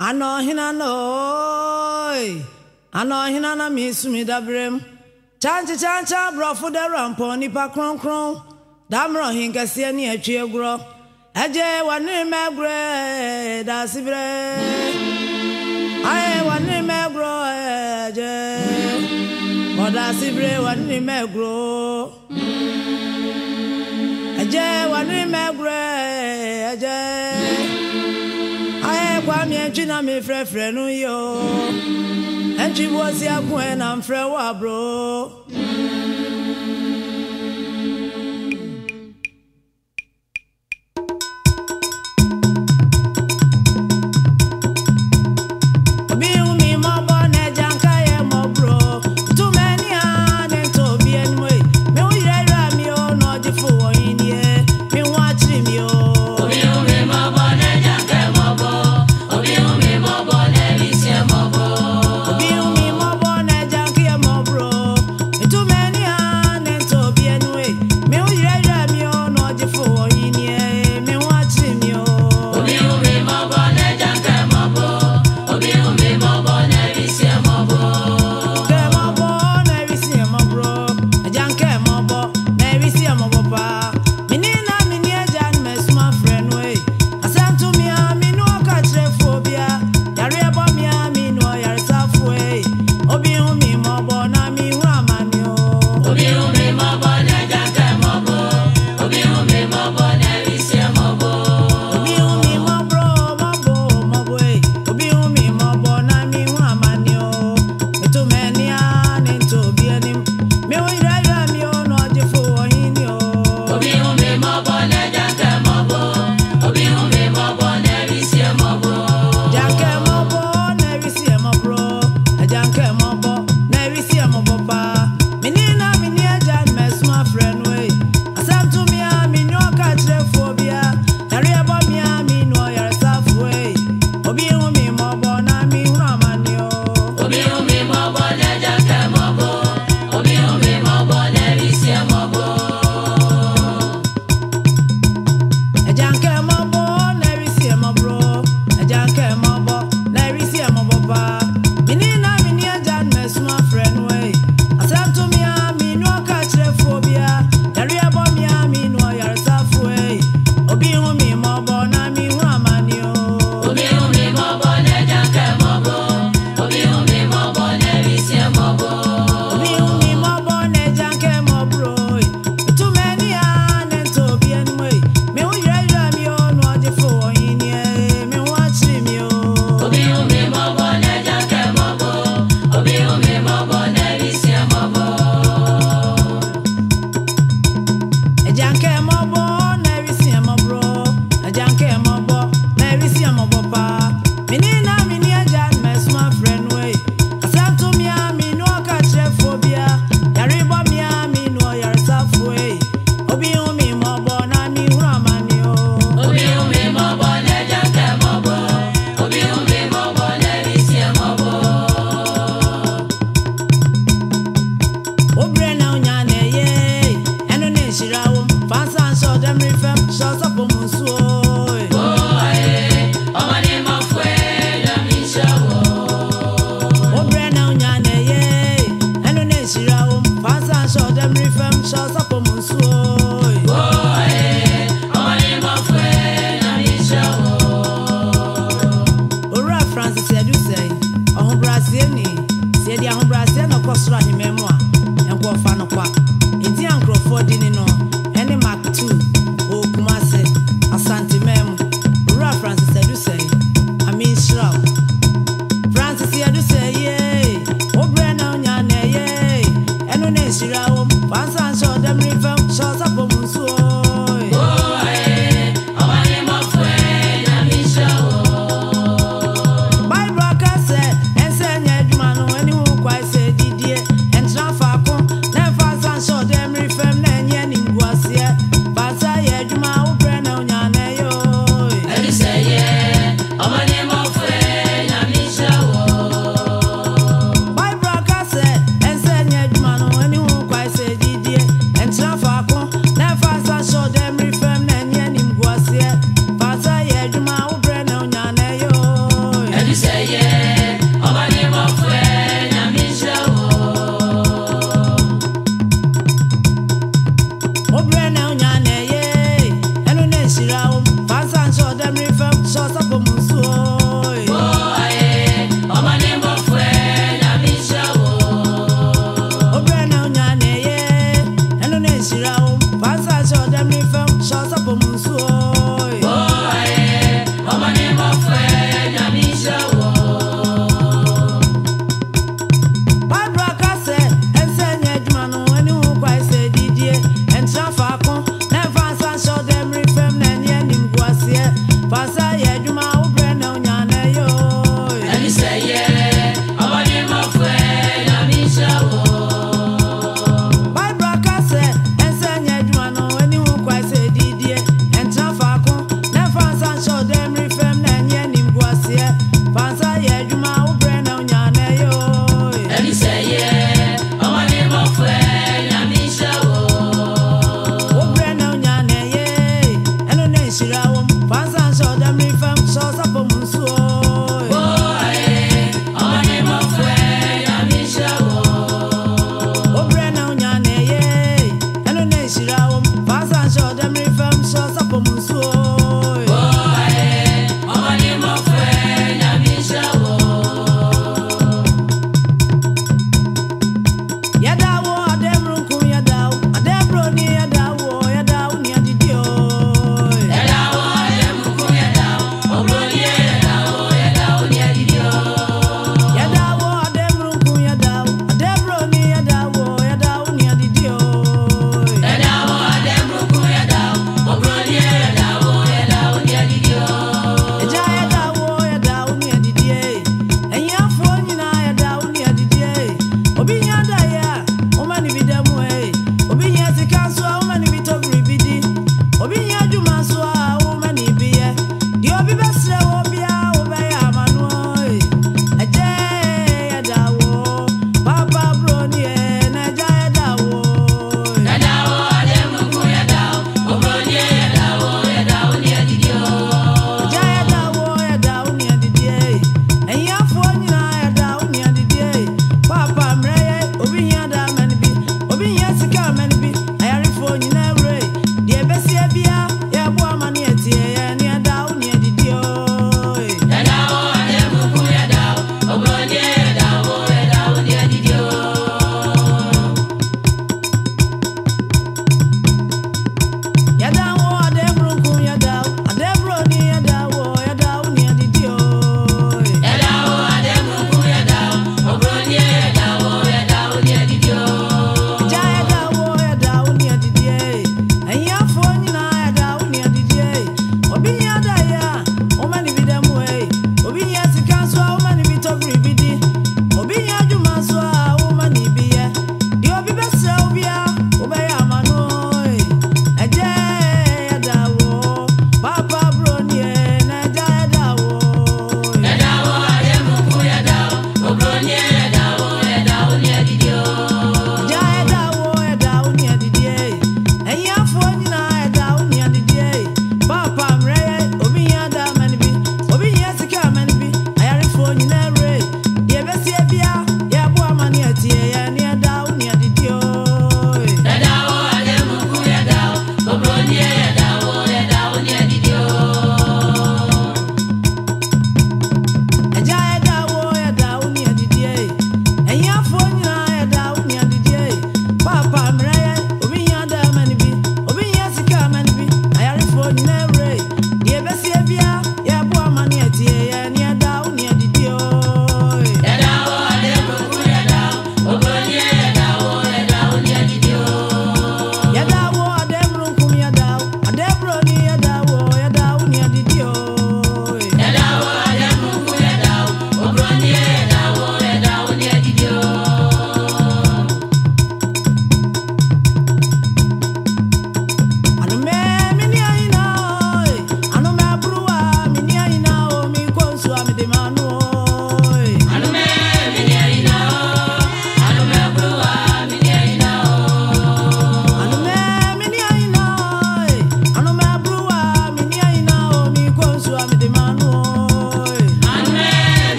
na mi ma mi dabere m chanchi chancha brọfu dara mpọ nipa kronkron damrọhi nkesiye ni etwi egwurọ eje wanime egwure dasibere aye wanime egwurọ eje ọdasibere wanime egwuro eje wanime egwure eje and Enchi na friend, friend frɛ no yo Enchi bosi akun ɛna mfrɛ wa bro.